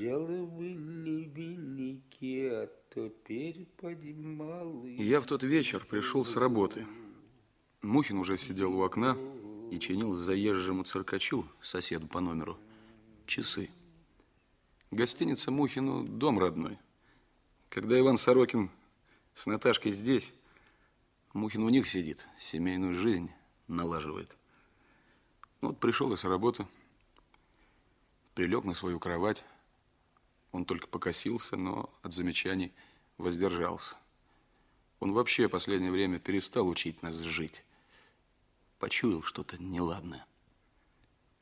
Сначала были великие, а теперь поднималы. Я в тот вечер пришел с работы. Мухин уже сидел у окна и чинил заезжему циркачу, соседу по номеру, часы. Гостиница Мухину – дом родной. Когда Иван Сорокин с Наташкой здесь, Мухин у них сидит, семейную жизнь налаживает. Ну, вот пришел я с работы, прилег на свою кровать. Он только покосился, но от замечаний воздержался. Он вообще последнее время перестал учить нас жить. Почуял что-то неладное.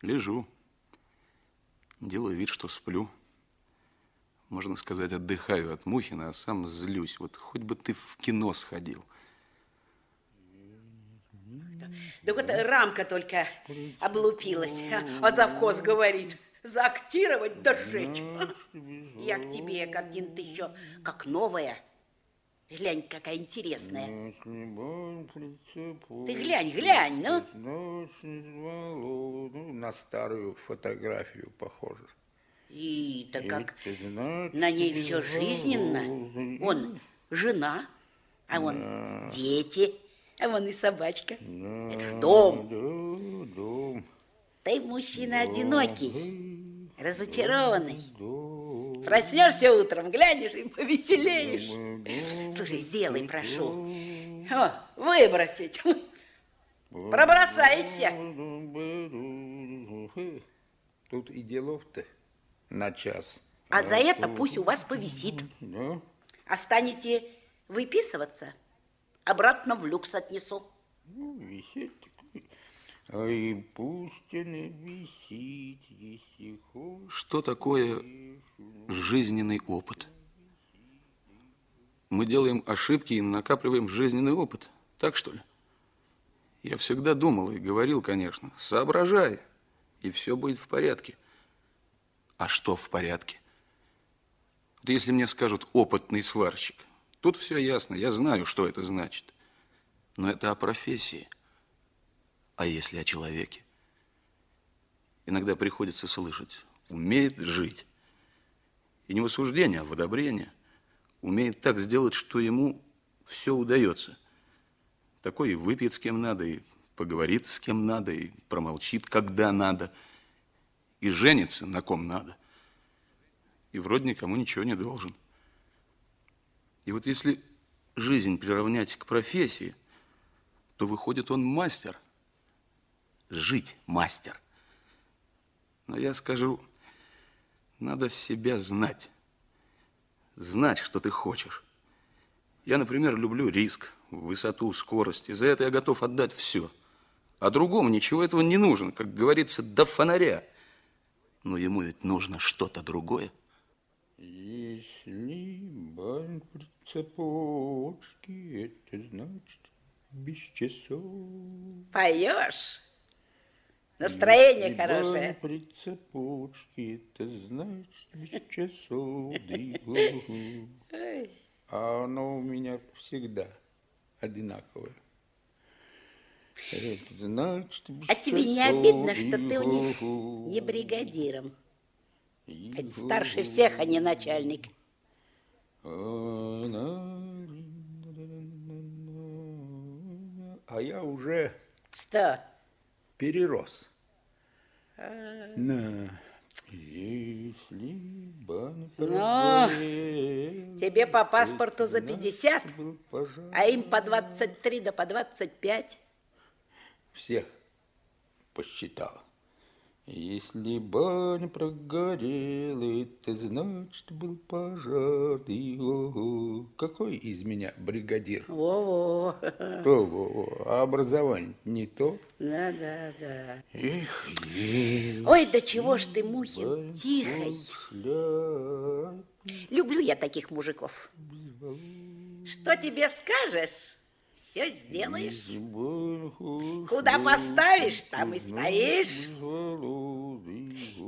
Лежу, делаю вид, что сплю. Можно сказать, отдыхаю от Мухина, а сам злюсь. Вот хоть бы ты в кино сходил. Да вот рамка только облупилась, а завхоз говорит, заактировать да сжечь. Я к тебе, картина-то еще как новая. Глянь, какая интересная. Ты глянь, глянь, ну. ну. На старую фотографию похоже. И так как на ней все жизненно. Он жена, а он дети, а вон и собачка. Это ж дом. Да, дом. Ты мужчина одинокий, разочарованный. Проснешься утром, глянешь и повеселеешь. Слушай, сделай, прошу. О, выбросить. Пробросайся. Тут и делов-то на час. А за это пусть у вас повисит. А станете выписываться, обратно в люкс отнесу. Ну, висеть. Ай, пусть она висит, если хочешь. Что такое жизненный опыт? Мы делаем ошибки и накапливаем жизненный опыт. Так что ли? Я всегда думал и говорил, конечно, соображай, и все будет в порядке. А что в порядке? Вот если мне скажут опытный сварщик, тут все ясно, я знаю, что это значит. Но это о профессии. А если о человеке? Иногда приходится слышать, умеет жить. И не в осуждение, а в одобрение. Умеет так сделать, что ему все удается. Такой и выпьет с кем надо, и поговорит с кем надо, и промолчит, когда надо, и женится на ком надо. И вроде никому ничего не должен. И вот если жизнь приравнять к профессии, то выходит он мастер – жить мастер. Но я скажу, надо себя знать. Знать, что ты хочешь. Я, например, люблю риск, высоту, скорость. И за это я готов отдать все. А другому ничего этого не нужно, как говорится, до фонаря. Но ему ведь нужно что-то другое. Если бань при цепочке, это значит без часов. Поешь? Настроение хорошее. при цепочке, это значит без часов. А оно у меня всегда одинаковое. Это значит А тебе не обидно, что ты у них не бригадиром? Ведь старше всех, а не начальник. А я уже Что? Перерос. На. Если бы Ну, Тебе по паспорту за 50, а им по 23 да по 25. Всех посчитал. Если баня прогорела, это значит был пожар. И, ого, какой из меня бригадир? Во-во. Что, во-во, а образование не то? Да, да, да. Эх, ей, Ой, да чего ж ты, Мухин, тихой. Люблю я таких мужиков. Что тебе скажешь, все сделаешь. Куда поставишь, там и стоишь.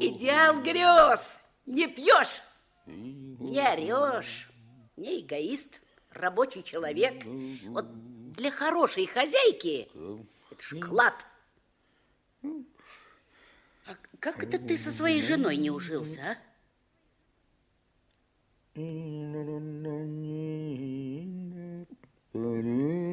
Идеал грез. Не пьешь, не орешь, не эгоист, рабочий человек. Вот для хорошей хозяйки это ж клад. А как это ты со своей женой не ужился, а? Mm-hmm.